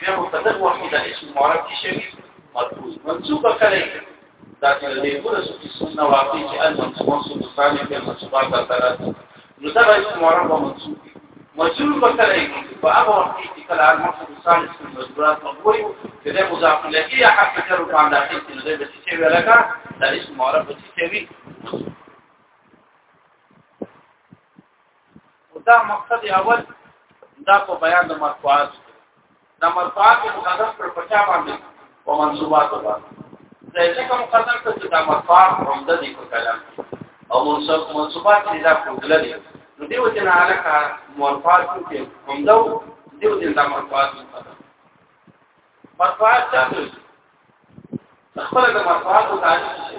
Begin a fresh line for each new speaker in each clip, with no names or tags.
بیا په دغه وخت کې د اسم معرب کې شوی مطلوب منصوب کړي دا چې د ګور سو کې سنه واقع چې ان منصوب منصوب ثاني په منصوبات سره نو دا اسم معرب او منصوب مجرور کړي په هغه وخت کې چې کله هغه منصوب ثاني په مجرورات مقبول چې د مضاف الیه یا حق جر په انداز کې نو د چې ویلکا د اسم معرب چې وی دا مقصد اول دا په بیان د مرفوعات دا مرفوعات مقدم پر پچا باندې او منصوبات باندې ځکه کوم قدر ته چې دا مرفوعات هم د دې په کلام او منصوب منصوبات دې دا په کلام دي نو دیو چې نه علاقه مرفوعات کې هم دا دیو چې دا مرفوعات مرفوعات څه خپل د مرفوعات تعریف شي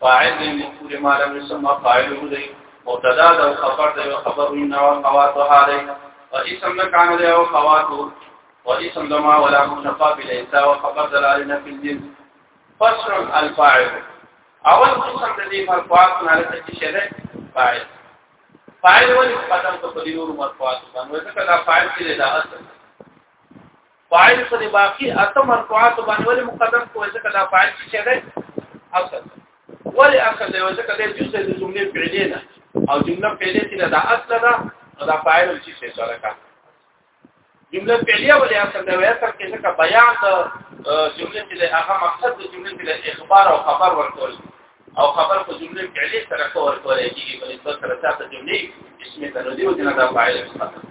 فاعل دی مفعول ما لم يسمى فاعله دی مبتدا دا خبر دی او خبر وی نو خوات حاله او اسم نه کان دی او خوات او اسم لما ولا مشفا بلیسا او خبر دلال نه فی الجن فصل الفاعل اول قسم د دې مرفوعات نه لته چې شری فاعل فاعل ولې قدم ته په دې نور مرفوعات باندې ځکه دا فاعل کې دا اصل فاعل سره باقی اته مرفوعات باندې ولې مقدم کوی ځکه دا فاعل چې دی اصل ولې اصل دی ځکه دا جزء د جملې فعلیه ده او جمله فعلیه چې دا اصل ده نو دا فاعل چې څه سره کا جمله فعلیه ولې اصل دی وایي تر کې ځکه بیان د جملې چې هغه مقصد د جملې د اخبار او خبر ورکول او خبر په جمله فعلیه سره کول کولای کیږي په نسبت سره تاسو جملې اسمه تنودي او جنا دا فاعل مقدم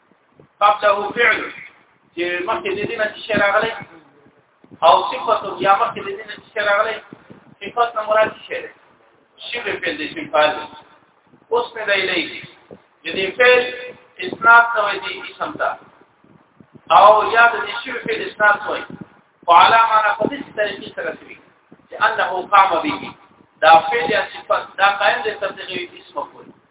قبله فعل چې مخکې د دې نه چې راغلی او صفت یا مخکې د دې نه چې راغلی صفت نه مراد څه دی شی به فعل دې شي فعل اوس نه دی لایي چې دې فعل اسناد کوي دې اسم ته او یا د دې شی فعل اسناد کوي وعلى ما نقضي طريقي سره سوي چې انه قام به دا فعل یا صفت دا قائم دې تبلیغي اسم کوي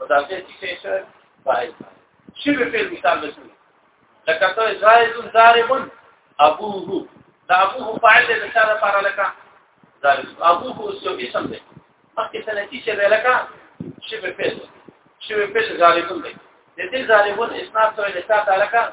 مدافع څه شي فاعل شي به فعل مثال بشو لکه ته زائد ضارب ابوه دا ابوه فاعل دې د شاده لپاره لکه ضارب ابوه اوس یو اسم دی مخکې سنتی چې لکه شي به فعل شي به فعل ضارب دی د دې ضاربون اسناد سره لکه تعلقه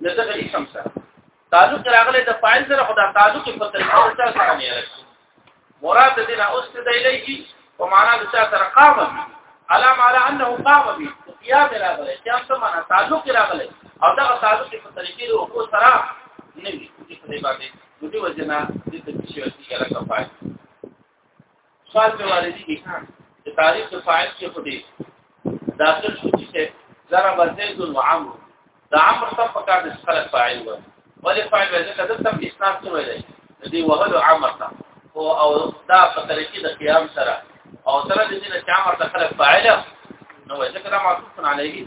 نه دغه اسم سره تعلق راغله د فاعل سره خدا تعلق په تلفظ سره سره نه لګي مراد دې نه اوس ته دی لګي په معنا د چا سره قام علام على انه قام به قیام راغله چې څه معنا تعلق راغله او دا تعلق په طریقې او کو سره نه دي په دې باندې د دې وجنه د تشریح کې لکه فاعل سوال په والدي کې چې تاریخ د فاعل کې خو دی داخل شو چې زرا بزید و عمرو دا عمرو څه په کار د خلک فاعل و ولې فاعل وځي کله تم اسناد څه ویلای دی وهل عمر تا او او دا په طریقې د قیام سره او سره د دې چې عمر ته خلک فاعل نو ځکه دا معطوف علیه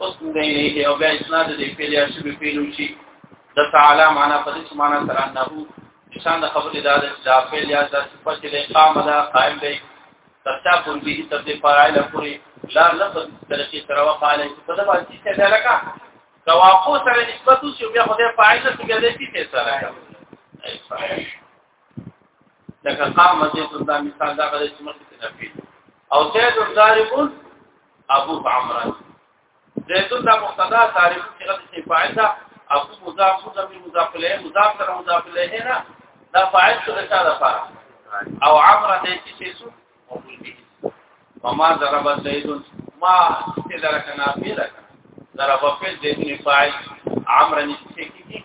حسن دی الیه او بیا اسناد دی فعل یا شبه فعل شي د تعالی معنا په دې معنا سره انه نشان د خبرې دا ده چې فعل یا د صفت له قام دا قائم دی ترتا پور به تر دې فاعل پوری لا لفظ ترقی سره وقاله په دې باندې چې دا لکه تواقع سره نسبت اوس یو بیا خدای فاعل ته بیا دې څه سره لکه قام دې دا مثال دا غلې چې مخکې نه پیل او زید ضاربون ابو عمران زيتون دا مقتدا تعریف صيغه د فاعل ده ابو مضاف مضاف مضاف له مضاف سره مضاف له نه دا فاعل څه ده دا فاعل او عمره دې چې څه مفعول به وما ضرب زيد ما تدرك نافذه ضرب فعل زيد فاعل عمره نشي کیږي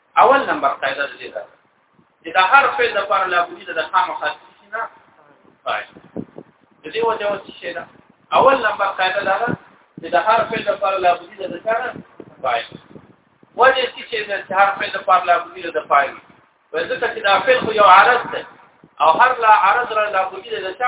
اول نمبر قاعده دې ده چې دا هر فعل د پر لا بوجي د خامو خاصي نه فاعل دې وجه او څه شي دا اول نمبر قاعده دا ده چې د هر فعل د پر لا بوجي د کار فاعل وجه څه شي د هر فعل د پر لا بوجي د فاعل ولکه چې دا فعل خو یو عرض ده او هر لا عرض را لا بوجي د څه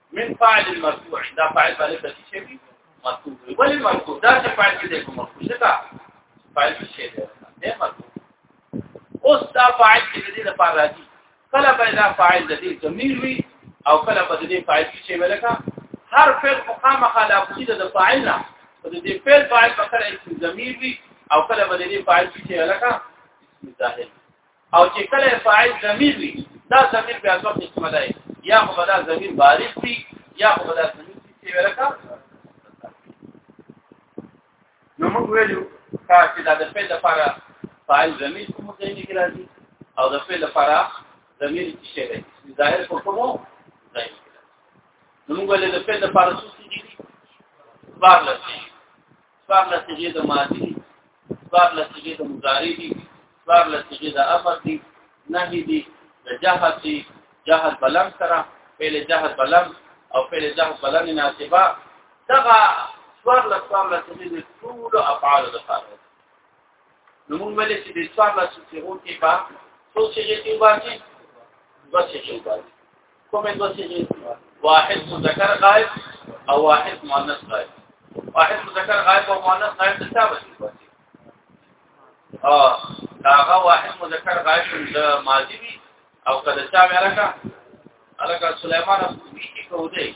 من فاعل المرفوع دا فاعل باندې څه شي وي مرفوع ولی مرفوع دا چې فاعل کې دی کوم مرفوع څه کا فاعل شي دی نه مرفوع اوس دا فاعل کې دی د پاره راځي کله به دا فاعل د دې ضمیر وي او کله به د دې فاعل کې شي ولکه هر فعل مخامخه لا بوجي د فاعل نه د دې فعل فاعل په کله اسم ضمیر وي او کله به د دې فاعل کې شي ولکه اسم ظاهر او چې کله فاعل ضمیر وي دا ضمیر بیا څو قسمه دی یا خو دا ضمیر بارز وي یا خو دا ضمیر چې ورکا نو موږ ویلو چې دا د فعل لپاره فاعل ضمیر کوم ځای کې راځي او د فعل لپاره ضمیر چې شی دی ظاهر په کومو ځای کې نو موږ ولې د فعل لپاره څه دي بار لسی سوار لسیږي د ماضي دي سوار لسیږي د مضارع دي سوار لسیږي د امر دي نهي دي د جهل دي جهل بلم سره فعل جهل بلم او فعل جهل بلم ناسبه دغه سوار لسوار لسیږي د ټول افعال د فارغ نو موږ ولې چې د سوار لسیږي کې با څو چې یې وباسي دوه چې یې وباسي کومې دوه صيغې واحد مذکر غائب او واحد مؤنث غائب واحد مذکر غائب او مؤنث غائب څه ته وایي اه هغه واحد مذکر غائب د ماضي وي او کله چا ویلکه الکه سليمان ابو بيتي کو دی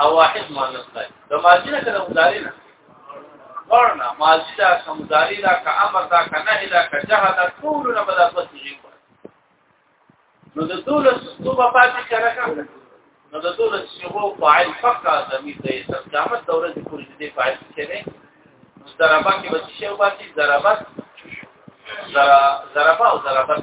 او واحد مؤنث دی د ماضی نه کړه مضارع نه ورنه ماضی دا کوم مضارع دا که امر دا که نهی دا که جهه دا ټول نه بل اصل شي نو د ټول صوبه پاتې کړه کړه نو د ټول صوبه فاعل فقط زمي د استقامت دوره د پوری دې فاعل کړي ضربه کې بچي شی پاتې ضربت ضربه او ضربت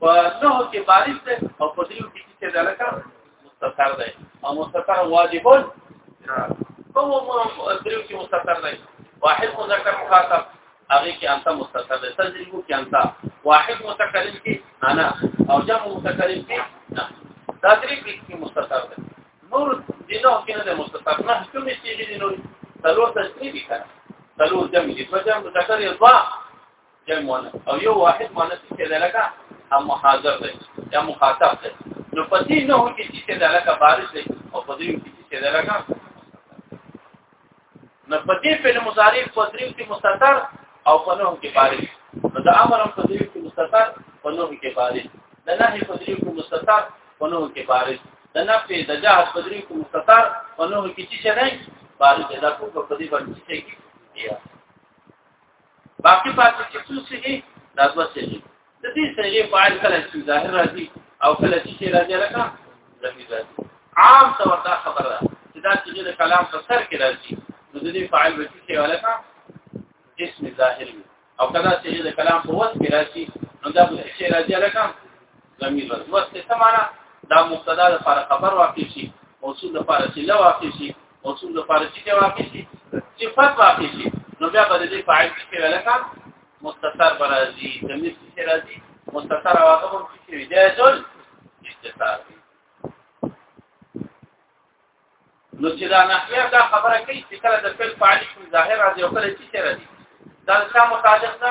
په نو کې بارش ده او په دې کې چې دلته مستتر ده او مستتر واجب کوم دریو کې مستتر ده واحد مذکر مخاطب هغه کې انت مستتر ده تجربه کې انت واحد متکلم کې انا او جمع متکلم کې نه دا درې کې مستتر ده نور دینه کې نه مستتر نه کوم چې دې نور تلو تجربه کړه تلو جمع دې په جمع متکلم جمع مؤنث او یو واحد مؤنث چې ده لکه هم محاضر دی یا مخاطب دی نو په دې نه هو کې چې ده لکه بارز دی او په دې کې چې ده لکه نو په دې په مضارع په دې کې مستتر او په نوم کې بارز نو دا امر په دې کې مستتر په نوم کې بارز د نهي په دې کې مستتر په نوم کې بارز د نفي د جهاد په دې کې مستتر په نوم کې چې نه بارز دا کوم په دې باندې چې باقي پاتې چې څه شي دا دوه شي د دې سره فاعل کله چې ظاهر راځي او کله چې راځي لکه زمي راځي عام طور دا خبره ده چې دا چې د کلام په سر کې راځي نو د دې فاعل به څه ولکه اسم ظاهر وي او کله چې د کلام په وخت کې راځي نو دا به څه راځي لکه زمي راځي وخت څه معنا دا مبتدا لپاره خبر واقع شي موصول لپاره چې لا واقع شي موصول د فارغ شي واقع شي صفت واقع شي نو بیا به دې فاعل کې ولکه مستتر برازي تمیز کې راځي مستتر واقع هم کې وي دا ځل استتار نو چې دا نحوه دا خبره کوي چې کله د فعل فاعل کوم ظاهر راځي او کله چې راځي دا څه متعلق ده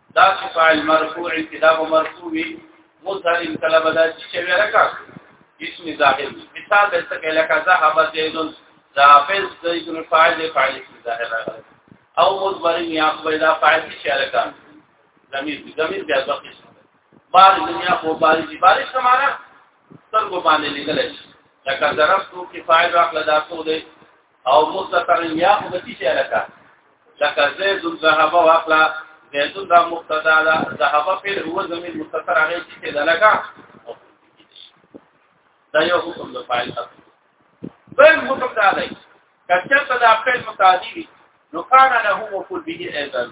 دا چې فاعل مرفوع کې دا به مرفوع وي متعلم کله به دا چې ورکا اسم ظاهر مثال د څه کله کا ذهب زیدون ذافز زیدون فاعل دی فاعل اسم ظاهر راغلی او مضمر یا خبر دا فاعل چې ورکا زمير زمير بیا ځکه بار دنیا خو بارش بارش سماره سترګو باندې لیدل شي لکه ضرب تو کفایت واخله دا څو دی او مستتر یا خو به څه لکه لکه زید ذهب واخلا زید دا مبتدا ده ذهب فعل هو زمين مستتر هغه چې ده لکه دا یو حکم د فاعل اصل بل حکم دا دی کچا ته دا فعل متعدی وي نو کان له مفعول به ايضا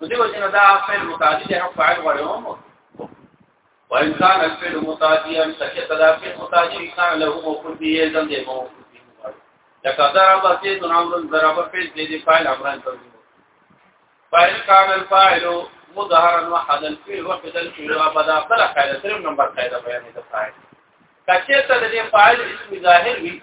دیو جن دا فعل متعدی دی او فاعل غړي هم وان كان الفعل متعديا سكت دا فعل متعدي كان له موقف دی زم دی مو لکه ضرب زید امر ضرب فعل دی فاعل امران ته فاعل كان الفاعل مظهرا وحد الفعل وحد الفعل وبدا بلا قاعده تر نمبر قاعده بیان دی فاعل کچه ته د فاعل اسم ظاهر وي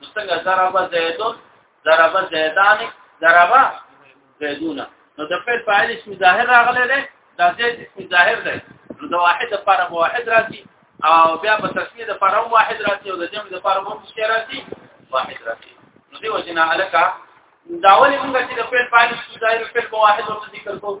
نو څنګه ضرب زیدون ضرب زیدان ضرب زیدون نو د فعل فاعل اسم ظاهر راغلی دی دا زید اسم ظاهر دی نو د واحد لپاره به واحد راځي او بیا په تسمیه د لپاره واحد راځي او د جمع د لپاره هم څه راځي واحد راځي نو دی وجنا الکا دا ولې موږ چې د فعل فاعل اسم ظاهر فعل واحد ورته ذکر کوو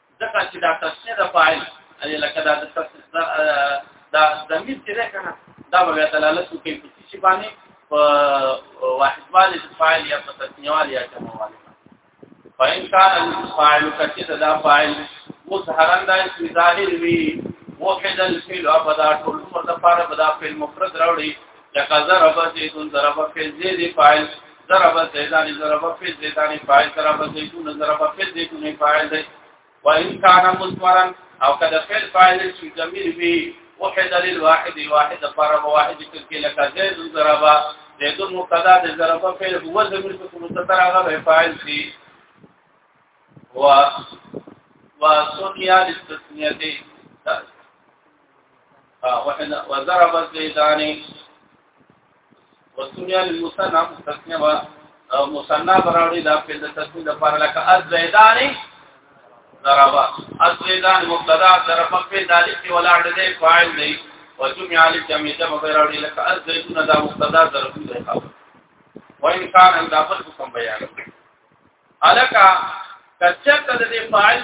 ځکه چې دا تفسیر د فاعل علي لکه دا د تفسیر دا زمير چې ده کنه دا به دلالت کوي په څه باندې په واحد باندې فاعل یا په تسنیوال یا جمعوال فإن كان الفاعل کچې دا فاعل مظهرا دا اسم ظاهر وي وحد الفعل ابدا ټول پر د پاره بدا فعل مفرد راوړي لکه ضرب زیدون ضرب فی زید فاعل ضرب زیدان ضرب فی زیدان فاعل ضرب زیدون ضرب فی زیدون فاعل دی و ان کان مضمرا او کله فعل فاعل شي ضمیر به وحد للواحد واحد پر واحد کې لکه زید ضرب زید مبتدا د ضرب فعل هو ضمیر په مستتر هغه فاعل شي و و سنیا للتسنیه وضرب الزيدان وسنيا للمثنى مستثنى مصنع براوړي دا په تسنی د پر لکه الزيدان ضربا الزيدان مبتدا ضرب په ذالک ولاړ دی فاعل دی وجمع علي جمع جمع براوړي لکه الزيدون دا مبتدا ضرب دی وان كان اضافه کوم بیان الکا کچته د فاعل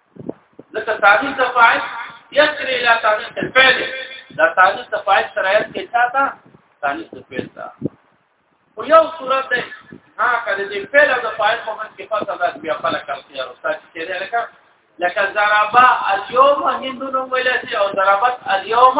لکه تعریف د فاعل یسری لا تعریف د فعل دا تعریف د فاعل شرایط کې چاته تعریف د فعل دا خو یو صورت دی ها کله چې فعل او د فاعل په منځ کې فاصله ده بیا خپل کړی او تاسو چې دی لکه لکه ضربا اليوم هندونو ویل چې او ضربت اليوم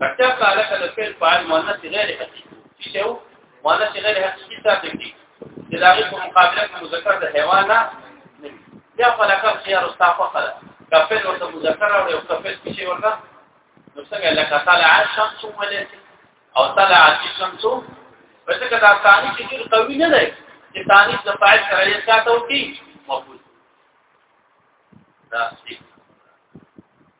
پکتیا کاله کله فعل فاعل مؤنث غیر حقیقي چې یو مؤنث غیر حقیقي ثابت دي د لاغي په مقابله کې مذکر د حیوان نه بیا په لکه چې یو استافه خلا کفل ورته مذکر او یو کفل چې ورته نو څنګه لکه طلع الشمس ولت او طلع الشمس پس که دا ثاني چې ډیر قوي نه دی چې ثاني د فاعل سره یې ساتو کې مفعول دا څه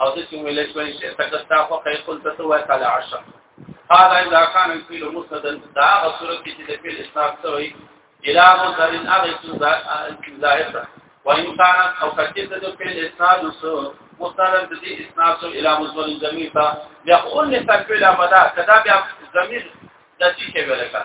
او د چې ویل شوی چې تکستا خو خیر قلت تو وکاله عشق هذا اذا كان الفيل مسندا دا صورت کې د فعل اسناد سوی الى مصدر اغه ظاهر وان كان او کثیر د فعل اسناد سو مستند د دې اسناد سو الى مصدر جميل تا يقول لتكفيل مدا کدا بیا ضمیر د دې کې ویل کړه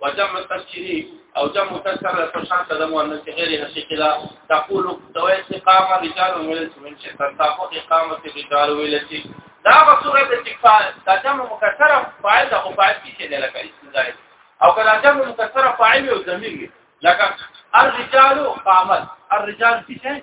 وجمع تذکری او جمع تذکر په شان د مؤنث غیر حقیقی لا تقول دوی استقام رجال ویل چې من شي تنتاقو اقامه رجال ویل چې دا په صورت چې فاعل د جمع مکسره فاعل د فاعل کې شي نه لکه استدای او کله جمع مکسره فاعل او ضمیر لکه الرجال قامت الرجال کې شي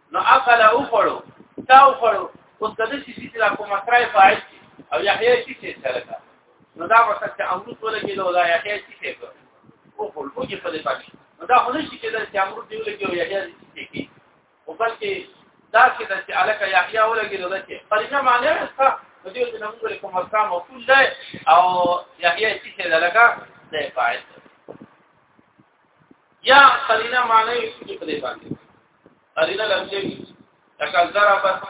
نو اقل او خړو تا او خړو اوس کده شي چې لا کومه ترای فاعل او یحیی شي چې سره کا نو دا وخت چې امروز ولګي نو دا یحیی شي چې کو او خل او کې په دې پاتې نو دا خو نشي کېدای چې امروز دی ولګي او یحیی شي کې او بلکې دا چې د الک یحیی ولګي نو دا چې قرینه معنی څه نو دې د نوم له کومه ترا موصول ده او یحیی شي چې لکه ده فاعل یا قرینه معنی چې په دې باندې قرینه لفظي لکه ضربت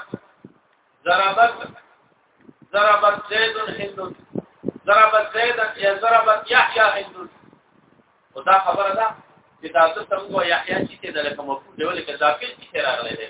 ضربت ضربت زید هند ضربت زید یا ضربت یحیی هند او دا خبره ده چې دا څه څنګه یحیی چې د لکه مفعول دی ولکه ذاکر چې راغلی دی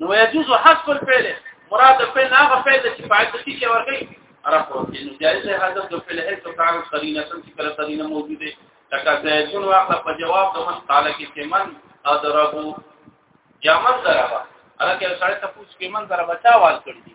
نو يجوز حذف الفعل مراد فعل هغه فعل چې فاعل څه کې ورغی عرب ورته نو جایز ده حذف د فعل هیڅ تعارض قرینه سم چې کله قرینه موجوده لکه زیتون واقع په جواب د من قال کې چې من ادربو یا من ضربا الکه سره تاسو کې من ضربا چا وال کړی